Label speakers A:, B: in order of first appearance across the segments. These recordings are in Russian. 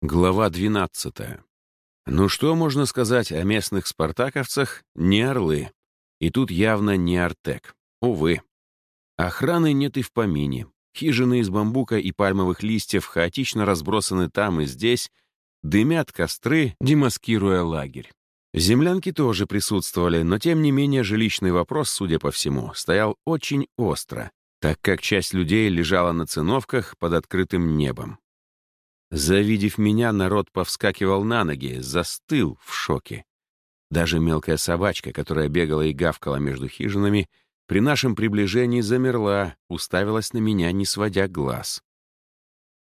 A: Глава 12. Ну что можно сказать о местных спартаковцах? Не орлы. И тут явно не Артек. Увы. Охраны нет и в помине. Хижины из бамбука и пальмовых листьев хаотично разбросаны там и здесь, дымят костры, демаскируя лагерь. Землянки тоже присутствовали, но тем не менее жилищный вопрос, судя по всему, стоял очень остро, так как часть людей лежала на циновках под открытым небом. Завидев меня, народ повскакивал на ноги, застыл в шоке. Даже мелкая собачка, которая бегала и гавкала между хижинами, при нашем приближении замерла, уставилась на меня, не сводя глаз.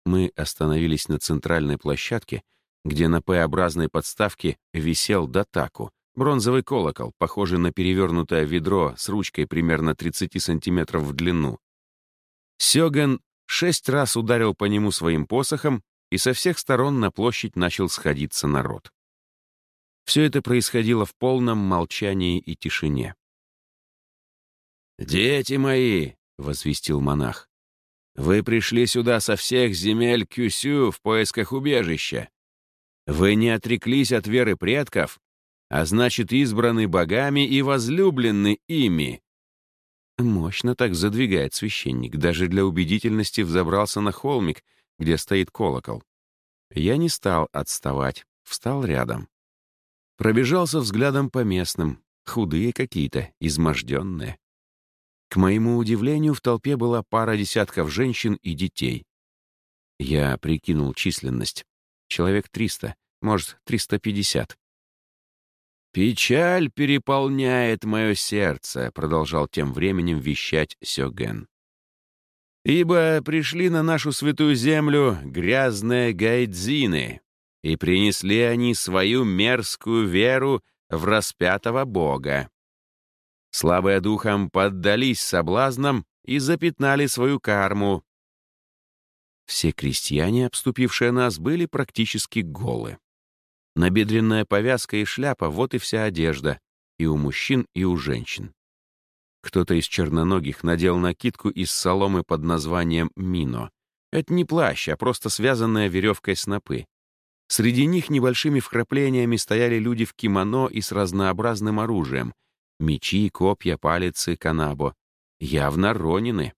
A: Мы остановились на центральной площадке, где на П-образной подставке висел датаку, бронзовый колокол, похожий на перевернутое ведро с ручкой примерно 30 сантиметров в длину. Сёген шесть раз ударил по нему своим посохом, и со всех сторон на площадь начал сходиться народ. Все это происходило в полном молчании и тишине. «Дети мои!» — возвестил монах. «Вы пришли сюда со всех земель Кюсю в поисках убежища. Вы не отреклись от веры предков, а значит, избраны богами и возлюблены ими». Мощно так задвигает священник, даже для убедительности взобрался на холмик — где стоит колокол. Я не стал отставать, встал рядом. Пробежался взглядом по местным, худые какие-то, изможденные. К моему удивлению, в толпе была пара десятков женщин и детей. Я прикинул численность. Человек 300, может, 350. «Печаль переполняет мое сердце», — продолжал тем временем вещать Сёген. Ибо пришли на нашу святую землю грязные гайдзины, и принесли они свою мерзкую веру в распятого Бога. Слабые духом поддались соблазнам и запятнали свою карму. Все крестьяне, обступившие нас, были практически голы. Набедренная повязка и шляпа — вот и вся одежда, и у мужчин, и у женщин. Кто-то из черноногих надел накидку из соломы под названием «мино». Это не плащ, а просто связанная веревкой снопы. Среди них небольшими вкраплениями стояли люди в кимоно и с разнообразным оружием. Мечи, копья, палицы, канабо. Явно ронины.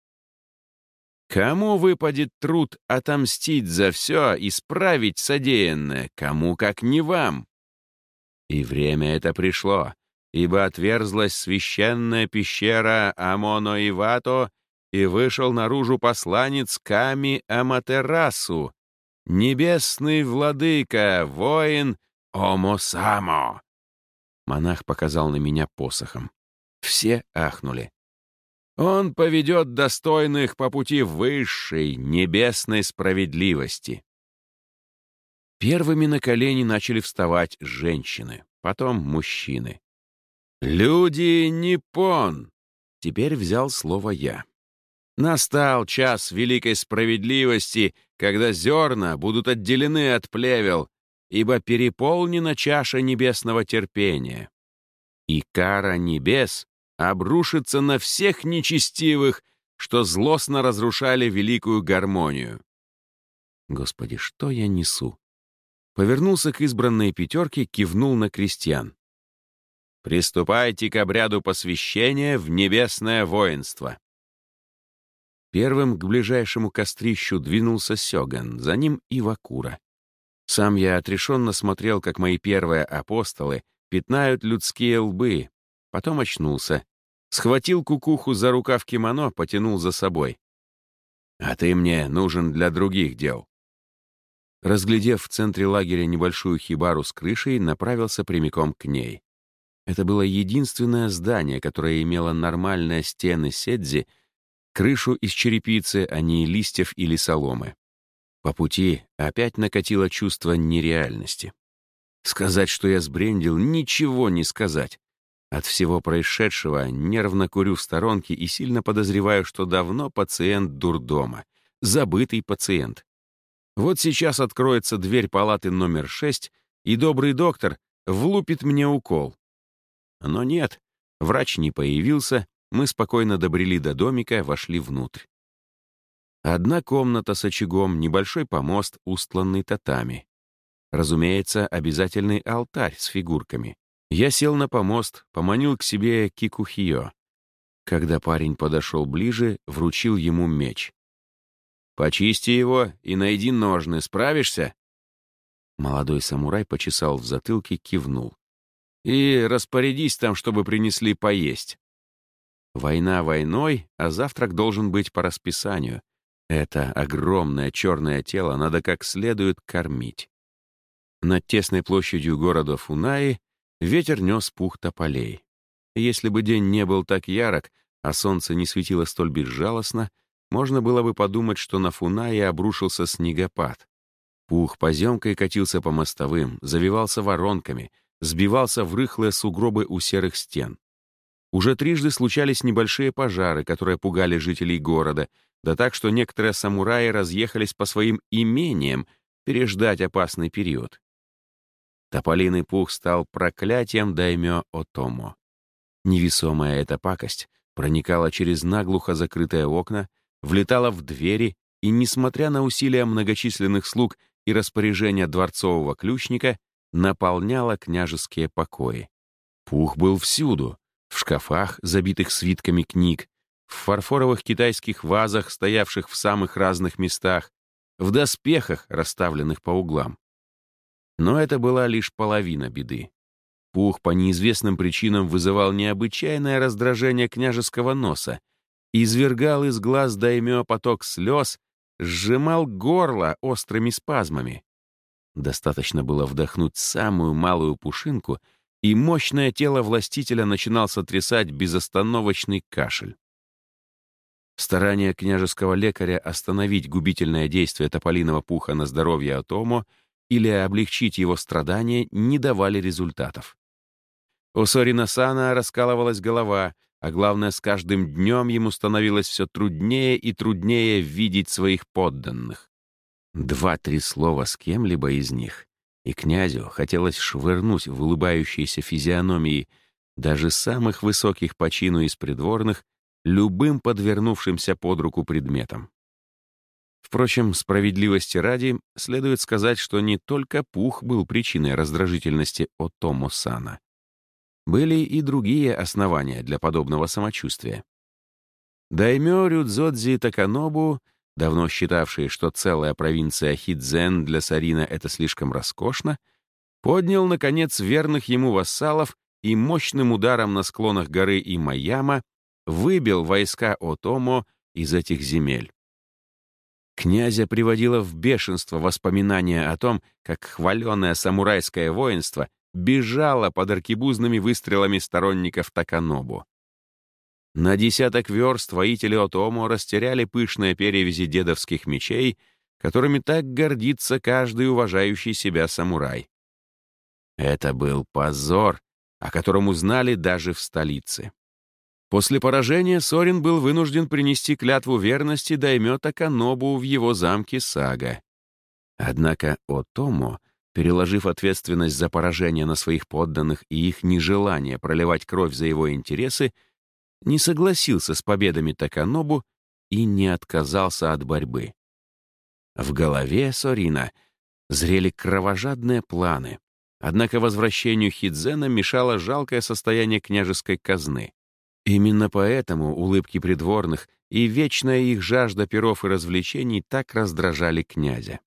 A: Кому выпадет труд отомстить за все, исправить содеянное? Кому, как не вам? И время это пришло ибо отверзлась священная пещера Амоно-Ивато, и вышел наружу посланец Ками Аматерасу, небесный владыка, воин Омосамо. Монах показал на меня посохом. Все ахнули. Он поведет достойных по пути высшей, небесной справедливости. Первыми на колени начали вставать женщины, потом мужчины. «Люди Ниппон!» Теперь взял слово я. Настал час великой справедливости, когда зерна будут отделены от плевел, ибо переполнена чаша небесного терпения. И кара небес обрушится на всех нечестивых, что злостно разрушали великую гармонию. Господи, что я несу? Повернулся к избранной пятерке, кивнул на крестьян. Приступайте к обряду посвящения в небесное воинство. Первым к ближайшему кострищу двинулся Сёган, за ним Ивакура. Сам я отрешенно смотрел, как мои первые апостолы пятнают людские лбы, потом очнулся, схватил кукуху за рукав кимоно, потянул за собой. «А ты мне нужен для других дел». Разглядев в центре лагеря небольшую хибару с крышей, направился прямиком к ней. Это было единственное здание, которое имело нормальные стены седзи, крышу из черепицы, а не листьев или соломы. По пути опять накатило чувство нереальности. Сказать, что я сбрендил, ничего не сказать. От всего происшедшего нервно курю в сторонке и сильно подозреваю, что давно пациент дурдома, забытый пациент. Вот сейчас откроется дверь палаты номер 6, и добрый доктор влупит мне укол. Но нет, врач не появился, мы спокойно добрели до домика, вошли внутрь. Одна комната с очагом, небольшой помост, устланный татами. Разумеется, обязательный алтарь с фигурками. Я сел на помост, поманил к себе Кикухио. Когда парень подошел ближе, вручил ему меч. «Почисти его и найди ножны, справишься?» Молодой самурай почесал в затылке, кивнул. «И распорядись там, чтобы принесли поесть». Война войной, а завтрак должен быть по расписанию. Это огромное черное тело надо как следует кормить. Над тесной площадью города Фунаи ветер нес пух тополей. Если бы день не был так ярок, а солнце не светило столь безжалостно, можно было бы подумать, что на Фунаи обрушился снегопад. Пух поземкой катился по мостовым, завивался воронками, сбивался в рыхлые сугробы у серых стен. Уже трижды случались небольшие пожары, которые пугали жителей города, да так, что некоторые самураи разъехались по своим имениям переждать опасный период. Тополиный пух стал проклятием даймё Отомо. Невесомая эта пакость проникала через наглухо закрытые окна, влетала в двери и, несмотря на усилия многочисленных слуг и распоряжения дворцового ключника, наполняла княжеские покои. Пух был всюду, в шкафах, забитых свитками книг, в фарфоровых китайских вазах, стоявших в самых разных местах, в доспехах, расставленных по углам. Но это была лишь половина беды. Пух по неизвестным причинам вызывал необычайное раздражение княжеского носа, извергал из глаз даймё поток слез, сжимал горло острыми спазмами. Достаточно было вдохнуть самую малую пушинку, и мощное тело властителя начинал сотрясать безостановочный кашель. Старания княжеского лекаря остановить губительное действие тополиного пуха на здоровье Атомо или облегчить его страдания не давали результатов. У Сорина Сана раскалывалась голова, а главное, с каждым днем ему становилось все труднее и труднее видеть своих подданных. Два-три слова с кем-либо из них, и князю хотелось швырнуть в улыбающиеся физиономии даже самых высоких по чину из придворных любым подвернувшимся под руку предметом. Впрочем, справедливости ради, следует сказать, что не только пух был причиной раздражительности Отомо Сана. Были и другие основания для подобного самочувствия. Даймё Рюдзодзи Таканобу, давно считавший, что целая провинция Хидзен для Сарина — это слишком роскошно, поднял, наконец, верных ему вассалов и мощным ударом на склонах горы Имаяма выбил войска Отомо из этих земель. Князя приводило в бешенство воспоминания о том, как хваленое самурайское воинство бежало под аркебузными выстрелами сторонников Таканобу. На десяток верст воители Отому растеряли пышные перевязи дедовских мечей, которыми так гордится каждый уважающий себя самурай. Это был позор, о котором узнали даже в столице. После поражения Сорин был вынужден принести клятву верности даймёта Канобу в его замке Сага. Однако Отомо, переложив ответственность за поражение на своих подданных и их нежелание проливать кровь за его интересы, не согласился с победами Таканобу и не отказался от борьбы. В голове Сорина зрели кровожадные планы, однако возвращению Хидзена мешало жалкое состояние княжеской казны. Именно поэтому улыбки придворных и вечная их жажда перов и развлечений так раздражали князя.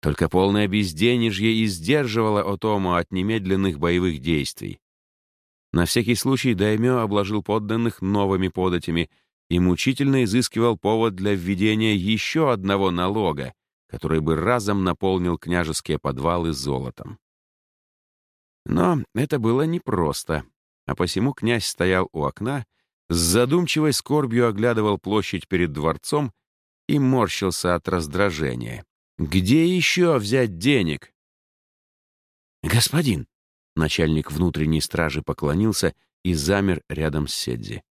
A: Только полное безденежье и сдерживало Отому от немедленных боевых действий. На всякий случай Даймё обложил подданных новыми податями и мучительно изыскивал повод для введения еще одного налога, который бы разом наполнил княжеские подвалы золотом. Но это было непросто, а посему князь стоял у окна, с задумчивой скорбью оглядывал площадь перед дворцом и морщился от раздражения. «Где еще взять денег?» «Господин!» — начальник внутренней стражи поклонился и замер рядом с Седзи.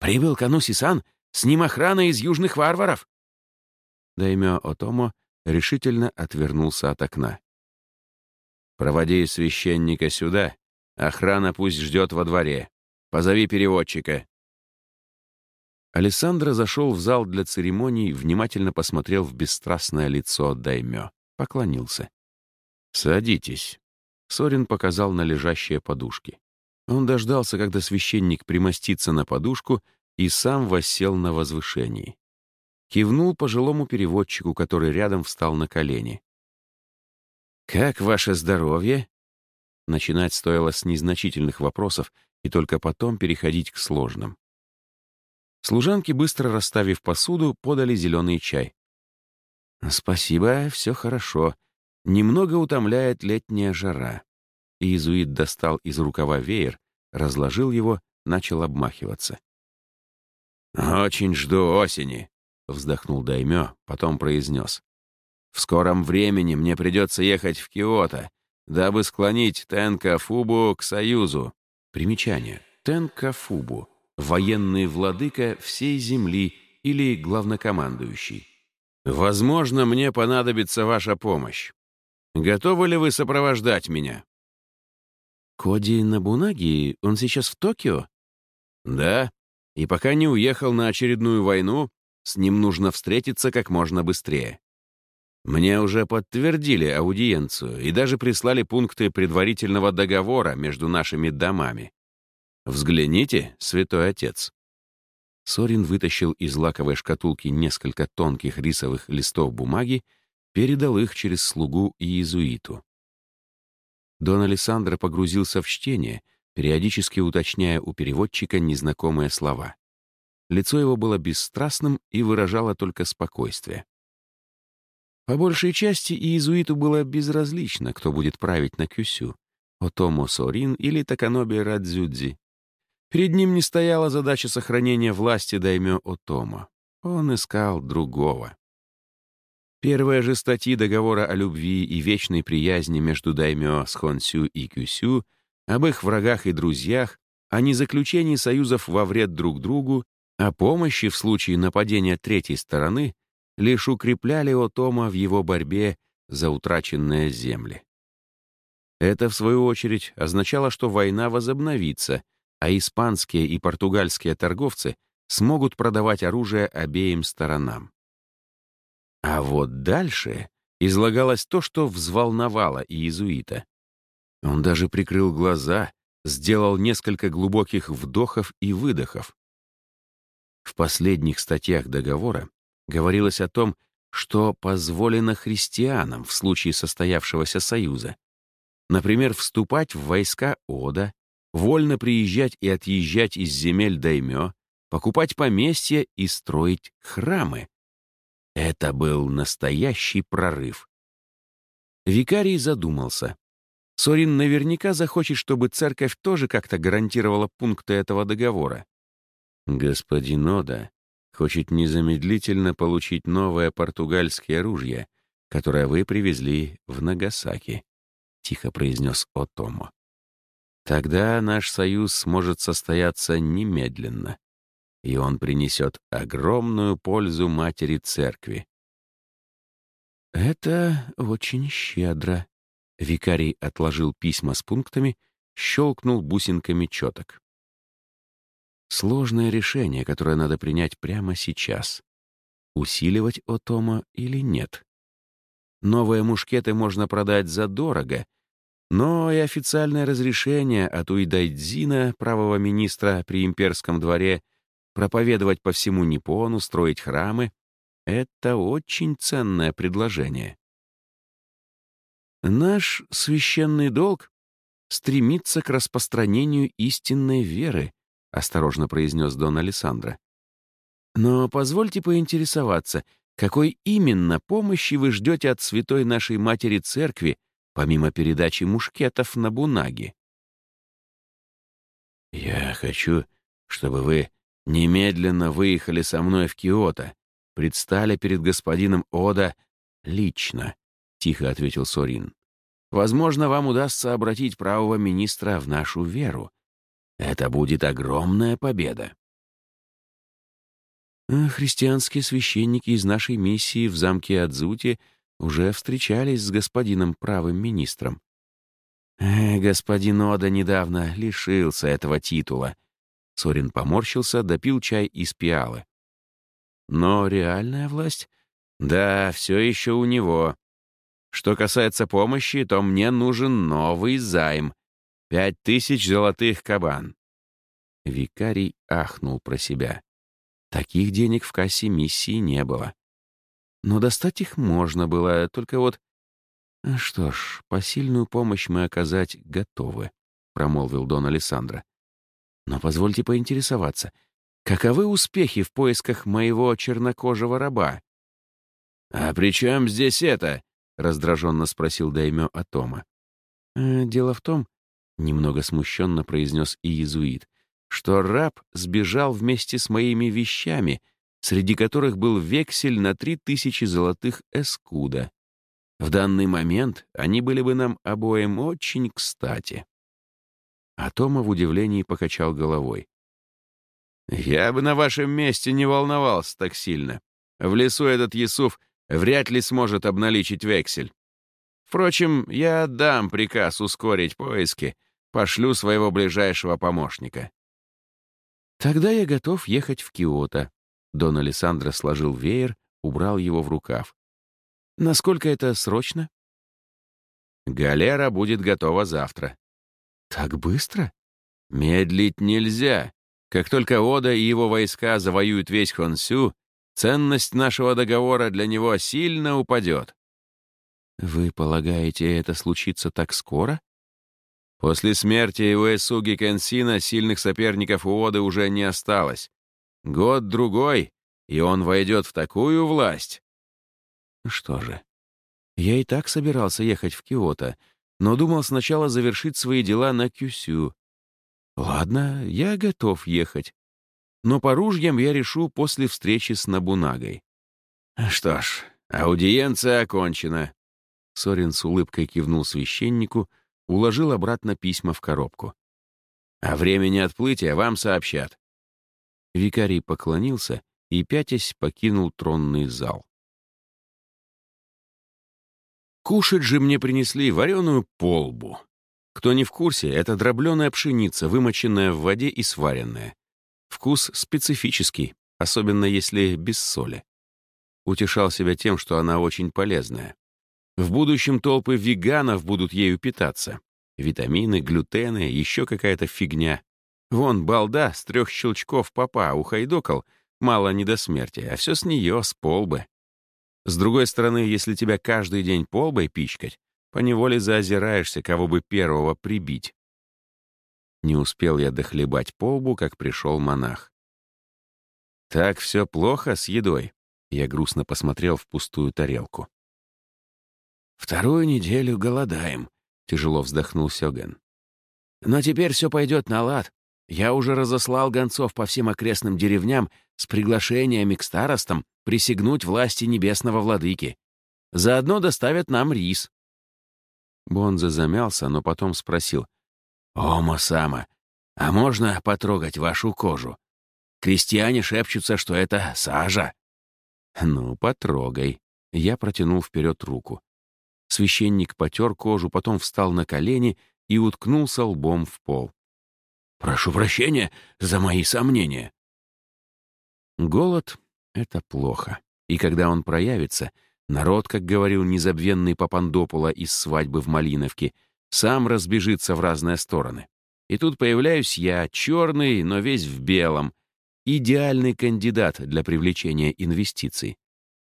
A: «Прибыл Кануси-сан, с ним охрана из южных варваров!» Даймё Отомо решительно отвернулся от окна. «Проводи священника сюда Охрана пусть ждет во дворе. Позови переводчика». Алессандро зашел в зал для церемоний, внимательно посмотрел в бесстрастное лицо Даймё, поклонился. «Садитесь», — Сорин показал на лежащие подушки. Он дождался, когда священник примостится на подушку и сам воссел на возвышении. Кивнул пожилому переводчику, который рядом встал на колени. «Как ваше здоровье?» Начинать стоило с незначительных вопросов и только потом переходить к сложным. Служанки, быстро расставив посуду, подали зеленый чай. «Спасибо, все хорошо. Немного утомляет летняя жара». Иезуит достал из рукава веер, разложил его, начал обмахиваться. «Очень жду осени», — вздохнул Даймё, потом произнес. «В скором времени мне придется ехать в Киото, дабы склонить Тенка-Фубу к союзу». Примечание. Тенка-Фубу — военный владыка всей земли или главнокомандующий. «Возможно, мне понадобится ваша помощь. Готовы ли вы сопровождать меня?» «Коди Набунаги, он сейчас в Токио?» «Да, и пока не уехал на очередную войну, с ним нужно встретиться как можно быстрее. Мне уже подтвердили аудиенцию и даже прислали пункты предварительного договора между нашими домами. Взгляните, святой отец». Сорин вытащил из лаковой шкатулки несколько тонких рисовых листов бумаги, передал их через слугу и иезуиту. Дон Алессандро погрузился в чтение, периодически уточняя у переводчика незнакомые слова. Лицо его было бесстрастным и выражало только спокойствие. По большей части иезуиту было безразлично, кто будет править на Кюсю — Отомо Сорин или Таканоби Радзюдзи. Перед ним не стояла задача сохранения власти даймё Отомо. Он искал другого. Первые же статьи договора о любви и вечной приязни между даймё с Хонсю и Кюсю, об их врагах и друзьях, о незаключении союзов во вред друг другу, о помощи в случае нападения третьей стороны лишь укрепляли Отома в его борьбе за утраченные земли. Это, в свою очередь, означало, что война возобновится, а испанские и португальские торговцы смогут продавать оружие обеим сторонам. А вот дальше излагалось то, что взволновало иезуита. Он даже прикрыл глаза, сделал несколько глубоких вдохов и выдохов. В последних статьях договора говорилось о том, что позволено христианам в случае состоявшегося союза. Например, вступать в войска Ода, вольно приезжать и отъезжать из земель даймё, покупать поместья и строить храмы. Это был настоящий прорыв. Викарий задумался. Сорин наверняка захочет, чтобы церковь тоже как-то гарантировала пункты этого договора. Господин Ода хочет незамедлительно получить новое португальское оружие, которое вы привезли в Нагасаки, — тихо произнес Отомо. Тогда наш союз сможет состояться немедленно и он принесет огромную пользу матери церкви. «Это очень щедро». Викарий отложил письма с пунктами, щелкнул бусинками четок. Сложное решение, которое надо принять прямо сейчас. Усиливать Отома или нет? Новые мушкеты можно продать задорого, но и официальное разрешение от Уидайдзина, правого министра при имперском дворе, проповедовать по всему Ниппону, строить храмы — это очень ценное предложение. Наш священный долг — стремиться к распространению истинной веры, осторожно произнес Дон Алессандро. Но позвольте поинтересоваться, какой именно помощи вы ждете от святой нашей матери церкви, помимо передачи мушкетов на Бунаги? «Я хочу, чтобы вы Немедленно выехали со мной в Киото, предстали перед господином Ода лично, — тихо ответил Сорин. Возможно, вам удастся обратить правого министра в нашу веру. Это будет огромная победа. А христианские священники из нашей миссии в замке Адзути уже встречались с господином правым министром. Э, господин Ода недавно лишился этого титула — Сорин поморщился, допил чай из пиалы. Но реальная власть? Да, все еще у него. Что касается помощи, то мне нужен новый займ. Пять тысяч золотых кабан. Викарий ахнул про себя. Таких денег в кассе миссии не было. Но достать их можно было, только вот... «Что ж, посильную помощь мы оказать готовы», — промолвил Дон Алессандро. «Но позвольте поинтересоваться, каковы успехи в поисках моего чернокожего раба?» «А при чем здесь это?» — раздраженно спросил Даймё Атома. «Э, «Дело в том», — немного смущенно произнес и иезуит, что раб сбежал вместе с моими вещами, среди которых был вексель на три тысячи золотых эскуда. В данный момент они были бы нам обоим очень кстати. А Тома в удивлении покачал головой. «Я бы на вашем месте не волновался так сильно. В лесу этот Есуф вряд ли сможет обналичить вексель. Впрочем, я дам приказ ускорить поиски, пошлю своего ближайшего помощника. «Тогда я готов ехать в Киото». Дон Алессандро сложил веер, убрал его в рукав. «Насколько это срочно?» «Галера будет готова завтра». «Так быстро?» «Медлить нельзя. Как только Ода и его войска завоюют весь Хонсю, ценность нашего договора для него сильно упадет». «Вы полагаете, это случится так скоро?» После смерти Уэсуги Кенсина сильных соперников у Оды уже не осталось. Год-другой, и он войдет в такую власть. Что же, я и так собирался ехать в Киото, но думал сначала завершить свои дела на Кюсю. Ладно, я готов ехать. Но по ружьям я решу после встречи с Набунагой. Что ж, аудиенция окончена. Сорин с улыбкой кивнул священнику, уложил обратно письма в коробку. «О времени отплытия вам сообщат». Викарий поклонился и, пятясь, покинул тронный зал. Кушать же мне принесли вареную полбу. Кто не в курсе, это дробленая пшеница, вымоченная в воде и сваренная. Вкус специфический, особенно если без соли. Утешал себя тем, что она очень полезная. В будущем толпы веганов будут ею питаться. Витамины, глютены, еще какая-то фигня. Вон балда с трех щелчков папа ухайдокал, мало не до смерти, а все с нее, с полбы. С другой стороны, если тебя каждый день полбой пичкать, поневоле заозираешься, кого бы первого прибить. Не успел я дохлебать полбу, как пришел монах. «Так все плохо с едой?» Я грустно посмотрел в пустую тарелку. «Вторую неделю голодаем», — тяжело вздохнул Сёген. «Но теперь все пойдет на лад. Я уже разослал гонцов по всем окрестным деревням с приглашениями к старостам присягнуть власти небесного владыки. Заодно доставят нам рис». Бонза замялся, но потом спросил. «О, Мосама, а можно потрогать вашу кожу? Крестьяне шепчутся, что это сажа». «Ну, потрогай». Я протянул вперед руку. Священник потер кожу, потом встал на колени и уткнулся лбом в пол. «Прошу прощения за мои сомнения». Голод — это плохо. И когда он проявится, народ, как говорил незабвенный Папандопула из «Свадьбы в Малиновке», сам разбежится в разные стороны. И тут появляюсь я, черный, но весь в белом, идеальный кандидат для привлечения инвестиций.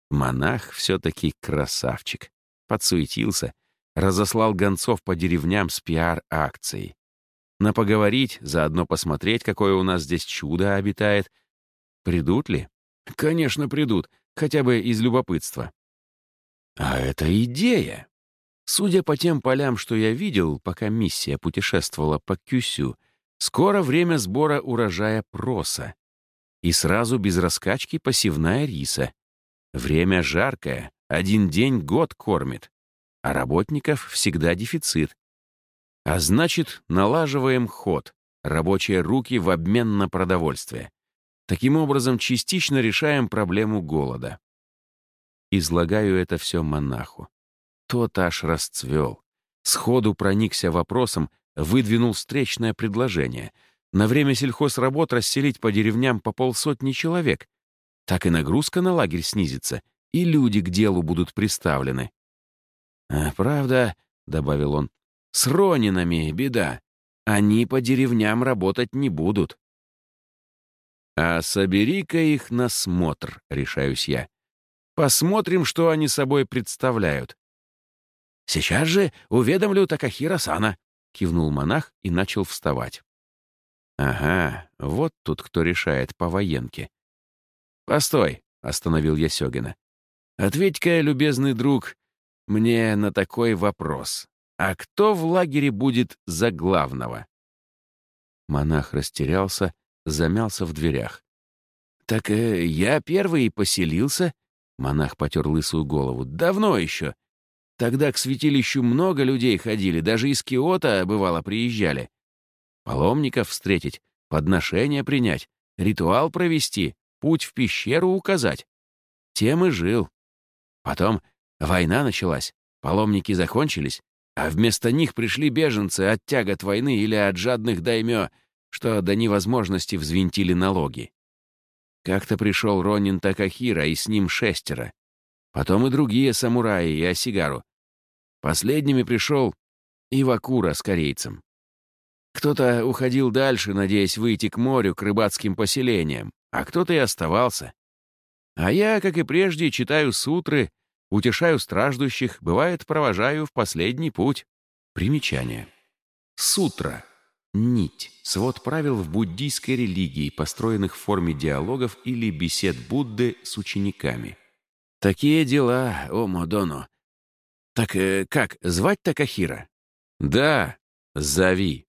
A: Монах все-таки красавчик подсуетился, разослал гонцов по деревням с пиар-акцией. На поговорить, заодно посмотреть, какое у нас здесь чудо обитает. Придут ли? Конечно, придут, хотя бы из любопытства. А это идея. Судя по тем полям, что я видел, пока миссия путешествовала по Кюсю, скоро время сбора урожая проса. И сразу без раскачки посевная риса. Время жаркое, один день год кормит, а работников всегда дефицит. А значит, налаживаем ход, рабочие руки в обмен на продовольствие. Таким образом, частично решаем проблему голода. Излагаю это все монаху. Тот аж расцвел. Сходу проникся вопросом, выдвинул встречное предложение. На время сельхозработ расселить по деревням по полсотни человек. Так и нагрузка на лагерь снизится, и люди к делу будут приставлены. А правда, — добавил он, — с Ронинами беда. Они по деревням работать не будут. А собери-ка их на смотр, решаюсь я. Посмотрим, что они собой представляют. Сейчас же уведомлю Такахира-сана, кивнул монах и начал вставать. Ага, вот тут кто решает по военке. Постой, остановил я Сёгина. Ответь-ка, любезный друг, мне на такой вопрос. А кто в лагере будет за главного? Монах растерялся, замялся в дверях. «Так э, я первый поселился?» Монах потер лысую голову. «Давно еще. Тогда к святилищу много людей ходили, даже из Киота, бывало, приезжали. Паломников встретить, подношения принять, ритуал провести, путь в пещеру указать. Тем и жил. Потом война началась, паломники закончились, а вместо них пришли беженцы от тягот войны или от жадных даймё, что до невозможности взвинтили налоги. Как-то пришел Ронин Такахира, и с ним шестеро. Потом и другие самураи и Осигару. Последними пришел Ивакура с корейцем. Кто-то уходил дальше, надеясь выйти к морю, к рыбацким поселениям, а кто-то и оставался. А я, как и прежде, читаю сутры, утешаю страждущих, бывает, провожаю в последний путь. Примечание. Сутра — Нить — свод правил в буддийской религии, построенных в форме диалогов или бесед Будды с учениками. Такие дела, о Модоно. Так э, как, звать Такахира? Да, зови.